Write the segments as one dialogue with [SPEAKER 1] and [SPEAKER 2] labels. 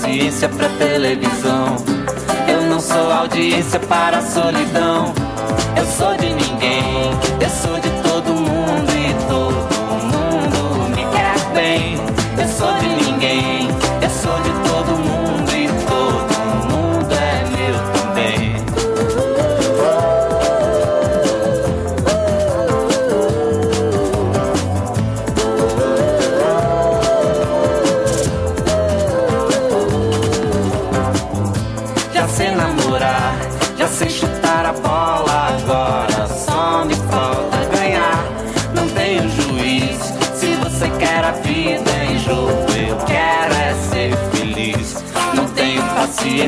[SPEAKER 1] consciência pra televisão.
[SPEAKER 2] Eu não sou audiência para a solidão. Eu sou de ninguém.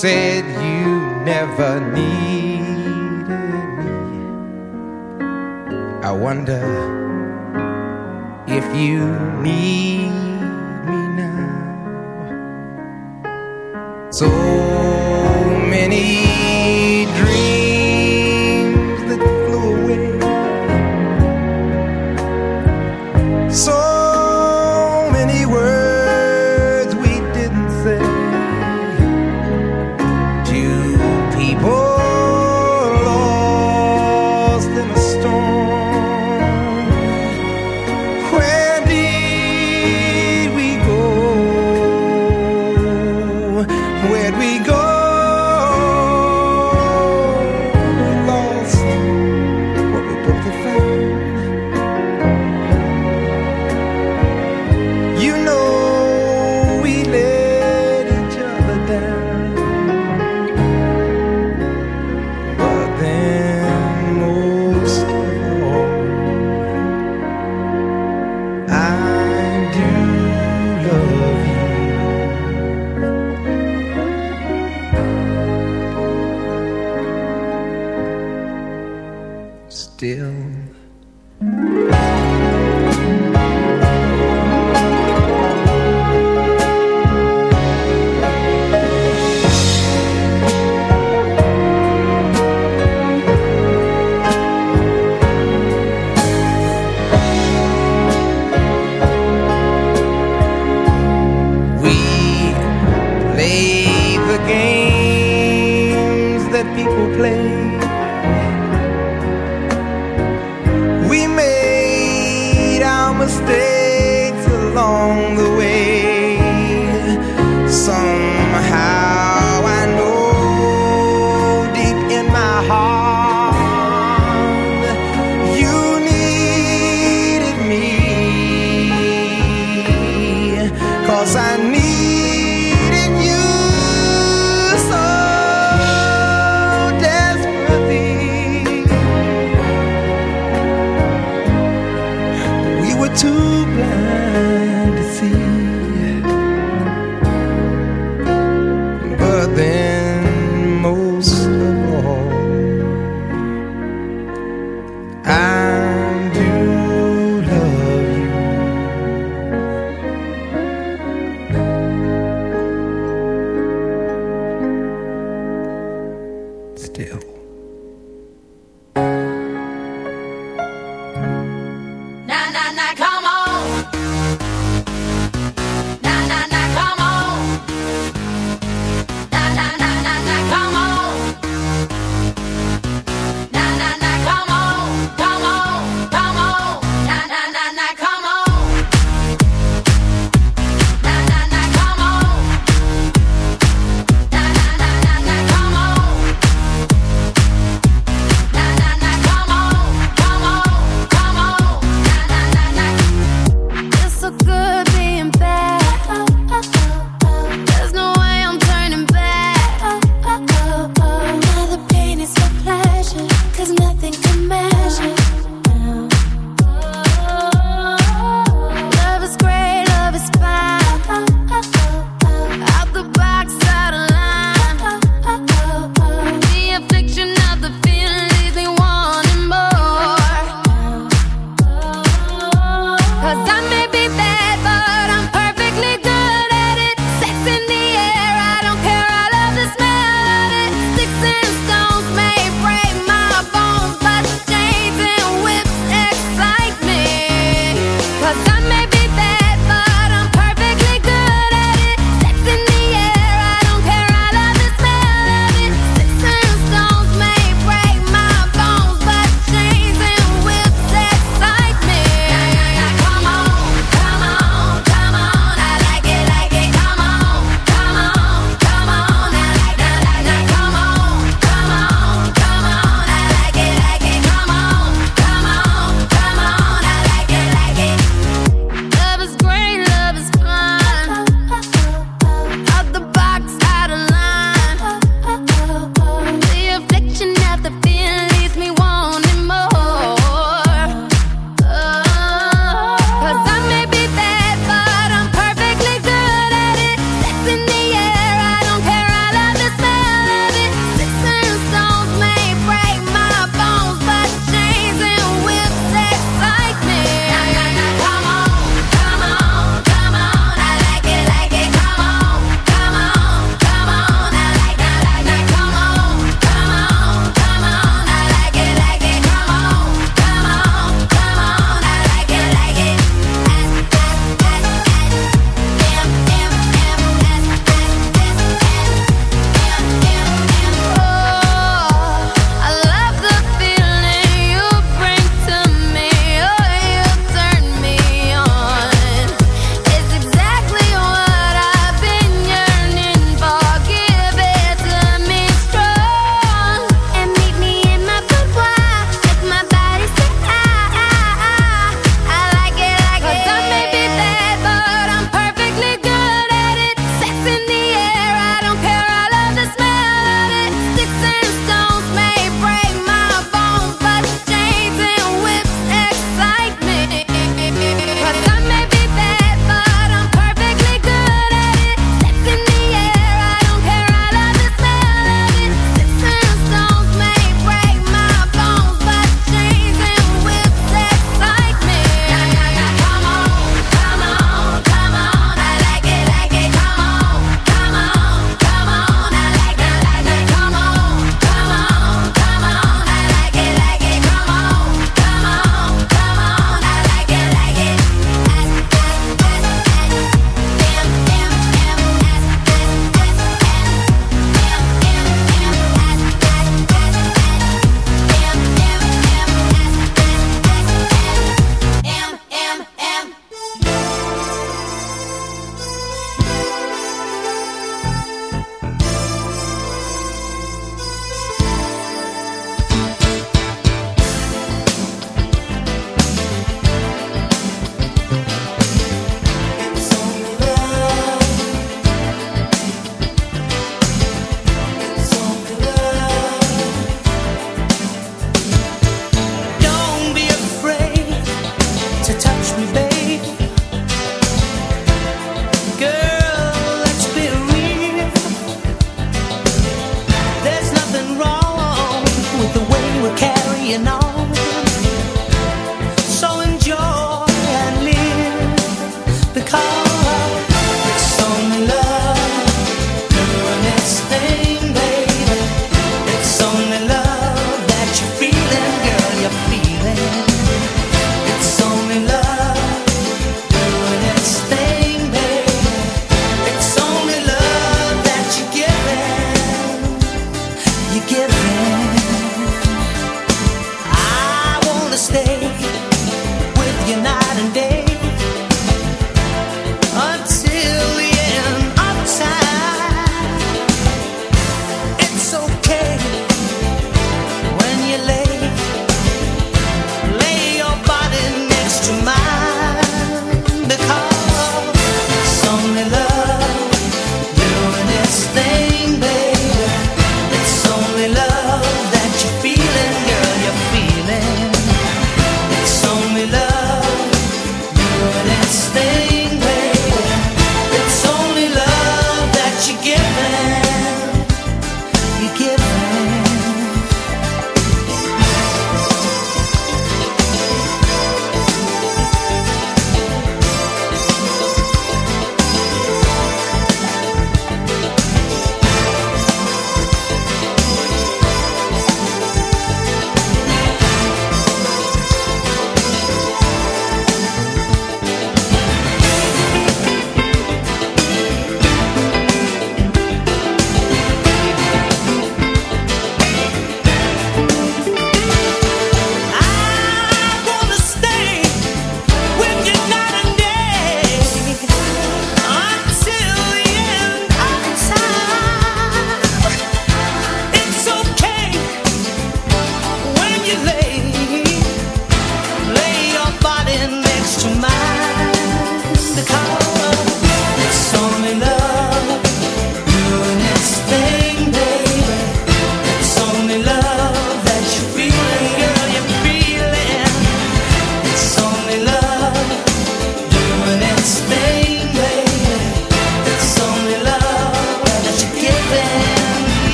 [SPEAKER 3] said you never needed me. I wonder if you need me now. So blind.
[SPEAKER 4] give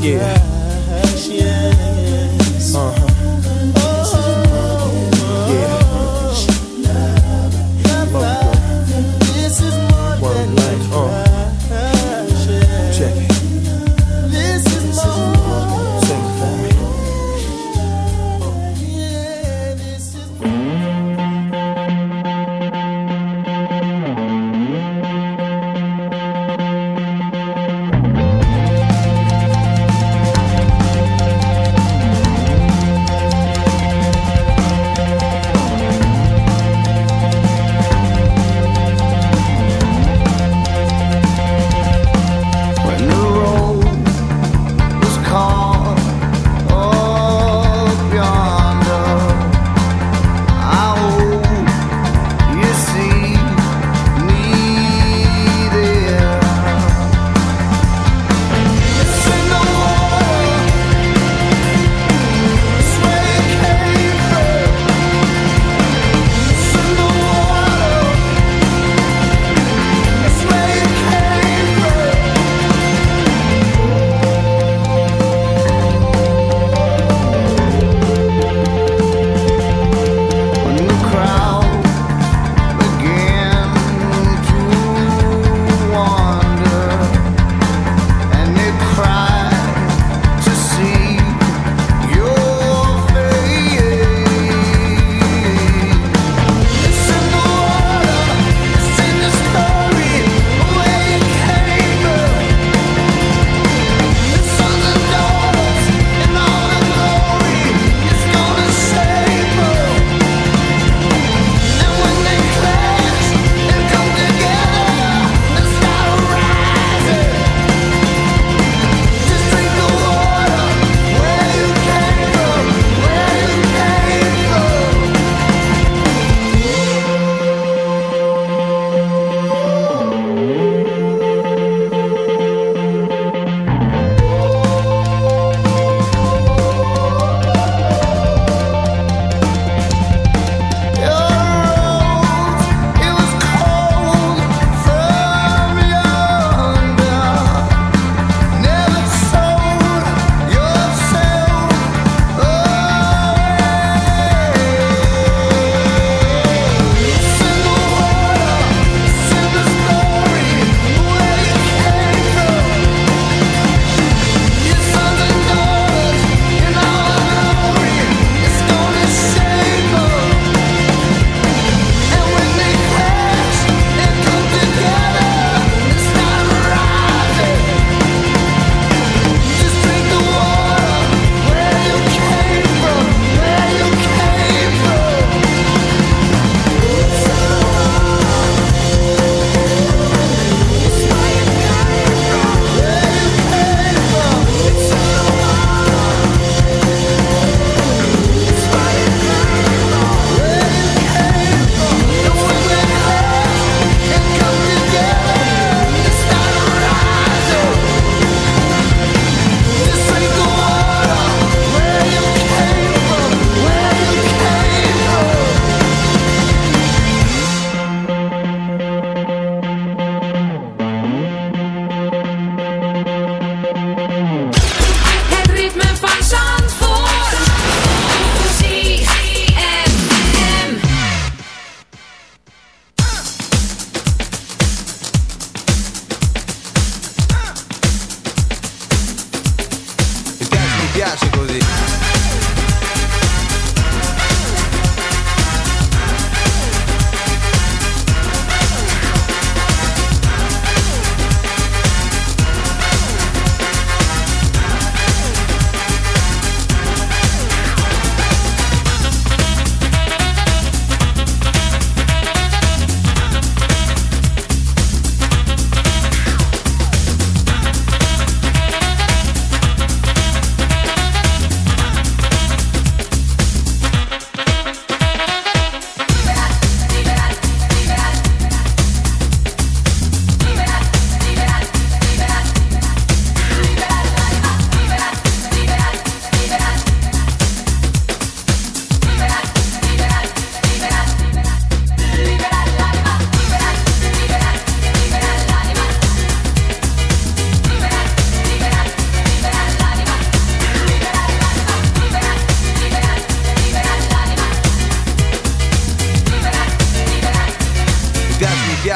[SPEAKER 5] Yeah.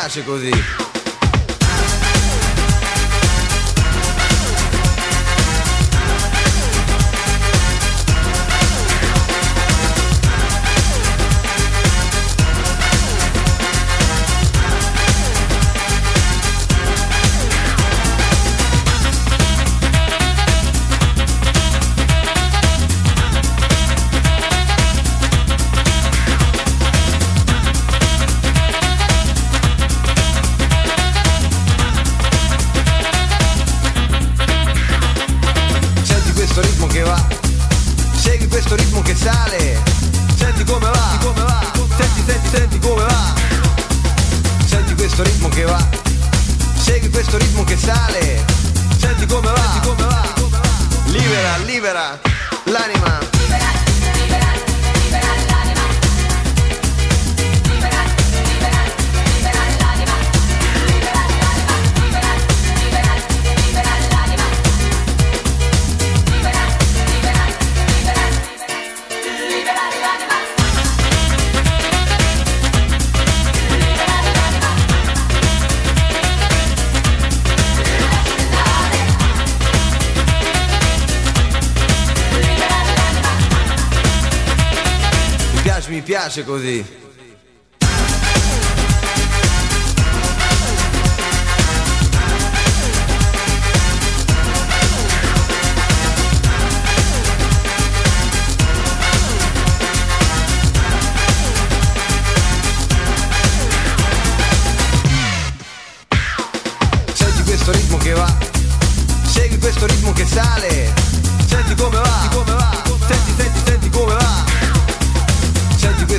[SPEAKER 3] piace così.
[SPEAKER 6] piace così. Questo ritmo che sale Senti come va, Senti come va. Senti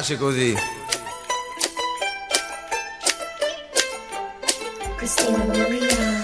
[SPEAKER 6] piace così.
[SPEAKER 7] Christina Maria.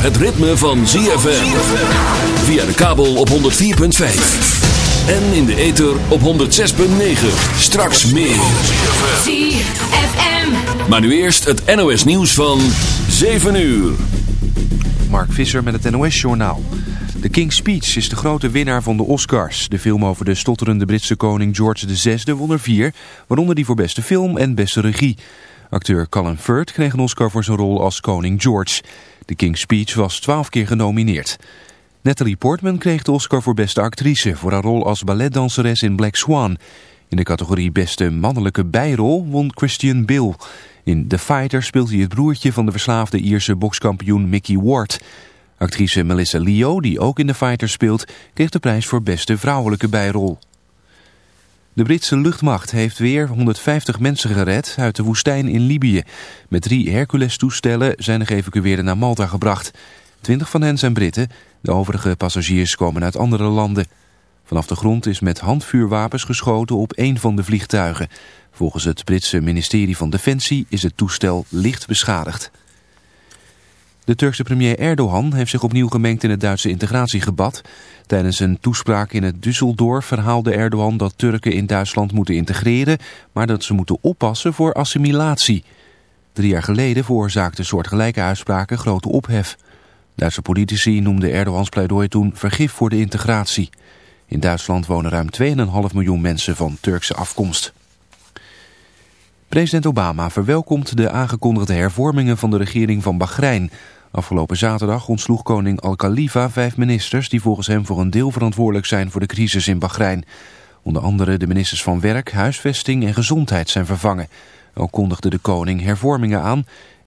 [SPEAKER 4] Het ritme van ZFM. Via de kabel op 104.5. En in de ether op 106.9. Straks meer.
[SPEAKER 8] ZFM.
[SPEAKER 4] Maar nu eerst het NOS nieuws van 7 uur.
[SPEAKER 9] Mark Visser met het NOS-journaal. The King's Speech is de grote winnaar van de Oscars. De film over de stotterende Britse koning George VI won er vier, waaronder die voor beste film en beste regie. Acteur Colin Firth kreeg een Oscar voor zijn rol als koning George. The King's Speech was twaalf keer genomineerd. Natalie Portman kreeg de Oscar voor beste actrice voor haar rol als balletdanseres in Black Swan. In de categorie beste mannelijke bijrol won Christian Bale. In The Fighter speelt hij het broertje van de verslaafde Ierse bokskampioen Mickey Ward. Actrice Melissa Leo, die ook in The Fighter speelt, kreeg de prijs voor beste vrouwelijke bijrol. De Britse luchtmacht heeft weer 150 mensen gered uit de woestijn in Libië. Met drie Hercules-toestellen zijn de geëvacueerden naar Malta gebracht. Twintig van hen zijn Britten, de overige passagiers komen uit andere landen. Vanaf de grond is met handvuurwapens geschoten op één van de vliegtuigen. Volgens het Britse ministerie van Defensie is het toestel licht beschadigd. De Turkse premier Erdogan heeft zich opnieuw gemengd in het Duitse integratiegebad. Tijdens een toespraak in het Düsseldorf verhaalde Erdogan dat Turken in Duitsland moeten integreren, maar dat ze moeten oppassen voor assimilatie. Drie jaar geleden veroorzaakte soortgelijke uitspraken grote ophef. Duitse politici noemden Erdogans pleidooi toen vergif voor de integratie. In Duitsland wonen ruim 2,5 miljoen mensen van Turkse afkomst. President Obama verwelkomt de aangekondigde hervormingen van de regering van Bahrein. Afgelopen zaterdag ontsloeg koning Al-Khalifa vijf ministers die volgens hem voor een deel verantwoordelijk zijn voor de crisis in Bahrein. Onder andere de ministers van Werk, Huisvesting en Gezondheid zijn vervangen. Ook kondigde de koning hervormingen aan